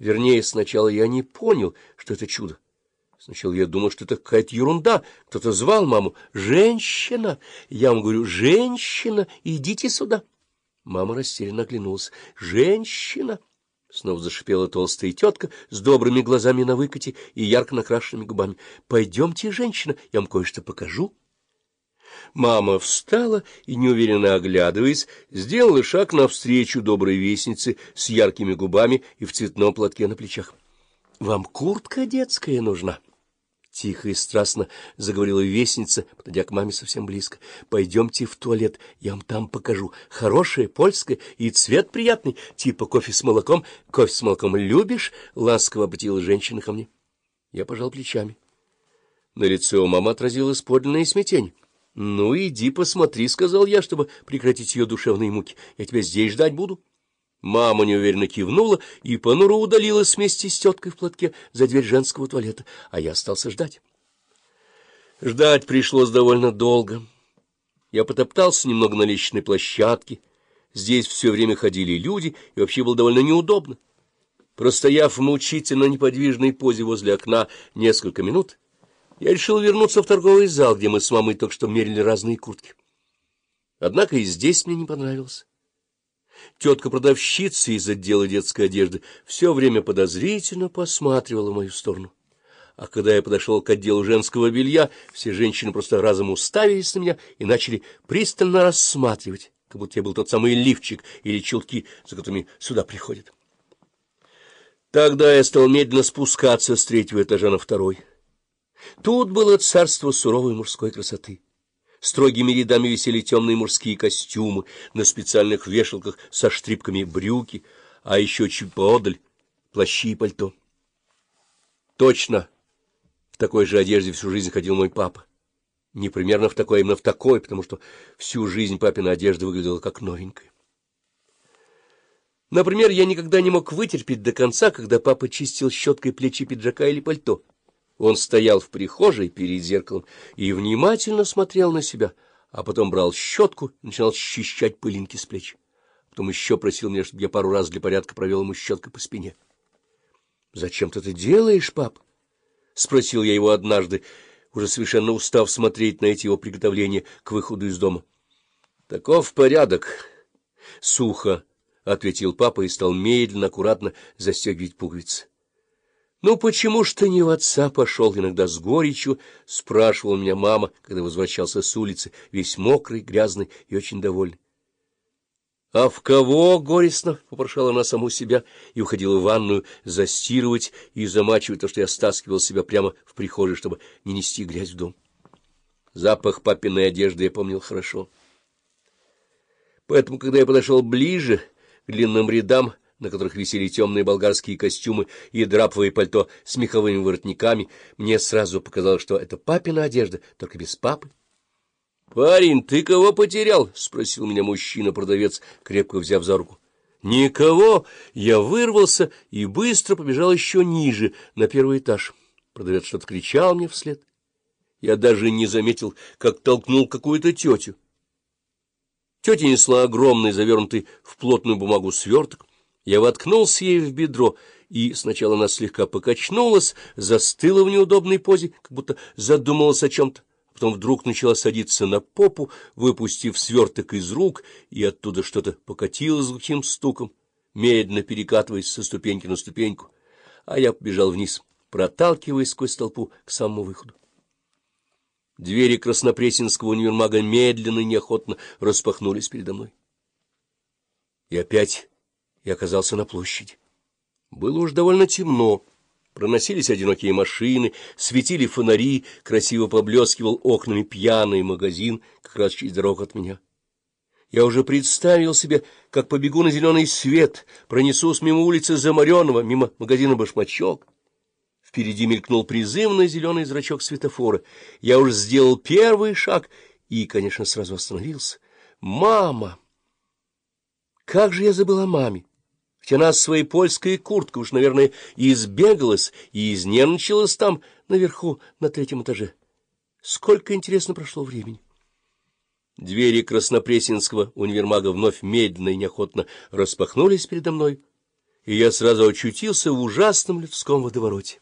Вернее, сначала я не понял, что это чудо. Сначала я думал, что это какая-то ерунда. Кто-то звал маму. «Женщина!» Я вам говорю, «Женщина, идите сюда!» Мама растерянно оглянулась. «Женщина!» Снова зашипела толстая тетка с добрыми глазами на выкате и ярко накрашенными губами. — Пойдемте, женщина, я вам кое-что покажу. Мама встала и, неуверенно оглядываясь, сделала шаг навстречу доброй вестнице с яркими губами и в цветном платке на плечах. — Вам куртка детская нужна? — тихо и страстно заговорила вестница, подойдя к маме совсем близко. — Пойдемте в туалет, я вам там покажу. Хорошая, польская и цвет приятный, типа кофе с молоком. Кофе с молоком любишь? — ласково обратила женщина ко мне. Я пожал плечами. На лице у мамы отразилось подлинное смятение. — Ну, иди посмотри, — сказал я, чтобы прекратить ее душевные муки. Я тебя здесь ждать буду. Мама неуверенно кивнула и понуро удалилась вместе с теткой в платке за дверь женского туалета, а я остался ждать. Ждать пришлось довольно долго. Я потоптался немного на лестничной площадке. Здесь все время ходили люди, и вообще было довольно неудобно. Простояв в мучительно неподвижной позе возле окна несколько минут, я решил вернуться в торговый зал, где мы с мамой только что мерили разные куртки. Однако и здесь мне не понравилось. Тетка-продавщица из отдела детской одежды все время подозрительно посматривала в мою сторону. А когда я подошел к отделу женского белья, все женщины просто разом уставились на меня и начали пристально рассматривать, как будто я был тот самый лифчик или чулки, за которыми сюда приходят. Тогда я стал медленно спускаться с третьего этажа на второй. Тут было царство суровой мужской красоты. Строгими рядами висели темные мужские костюмы, на специальных вешалках со штрипками брюки, а еще чуть поодаль плащи и пальто. Точно в такой же одежде всю жизнь ходил мой папа. Не примерно в такой, а именно в такой, потому что всю жизнь папина одежда выглядела как новенькая. Например, я никогда не мог вытерпеть до конца, когда папа чистил щеткой плечи пиджака или пальто. Он стоял в прихожей перед зеркалом и внимательно смотрел на себя, а потом брал щетку и начинал счищать пылинки с плеч. Потом еще просил меня, чтобы я пару раз для порядка провел ему щеткой по спине. — Зачем ты это делаешь, пап? — спросил я его однажды, уже совершенно устав смотреть на эти его приготовления к выходу из дома. — Таков порядок. — Сухо, — ответил папа и стал медленно, аккуратно застегивать пуговицы. — Ну, почему ж ты не в отца пошел? Иногда с горечью спрашивала меня мама, когда возвращался с улицы, весь мокрый, грязный и очень довольный. — А в кого? — горестно попрошала она саму себя и уходила в ванную застирывать и замачивать то, что я стаскивал себя прямо в прихожей, чтобы не нести грязь в дом. Запах папиной одежды я помнил хорошо. Поэтому, когда я подошел ближе к длинным рядам, на которых висели темные болгарские костюмы и драповое пальто с меховыми воротниками, мне сразу показалось, что это папина одежда, только без папы. — Парень, ты кого потерял? — спросил меня мужчина-продавец, крепко взяв за руку. — Никого. Я вырвался и быстро побежал еще ниже, на первый этаж. Продавец что-то кричал мне вслед. Я даже не заметил, как толкнул какую-то тетю. Тетя несла огромный, завернутый в плотную бумагу сверток. Я воткнулся ей в бедро, и сначала она слегка покачнулась, застыла в неудобной позе, как будто задумалась о чем-то, а потом вдруг начала садиться на попу, выпустив сверток из рук, и оттуда что-то покатилось глухим стуком, медленно перекатываясь со ступеньки на ступеньку, а я побежал вниз, проталкиваясь сквозь толпу к самому выходу. Двери Краснопресненского универмага медленно и неохотно распахнулись передо мной. И опять и оказался на площади. Было уж довольно темно. Проносились одинокие машины, светили фонари, красиво поблескивал окнами пьяный магазин, как раз через дорогу от меня. Я уже представил себе, как побегу на зеленый свет, пронесусь мимо улицы Замаренова, мимо магазина «Башмачок». Впереди мелькнул призывный зеленый зрачок светофора. Я уже сделал первый шаг и, конечно, сразу остановился. «Мама!» Как же я забыл о маме! Хоть она своей польской курткой уж, наверное, избегалась, и изнервничалась там, наверху, на третьем этаже. Сколько, интересно, прошло времени. Двери Краснопресненского универмага вновь медленно и неохотно распахнулись передо мной, и я сразу очутился в ужасном людском водовороте.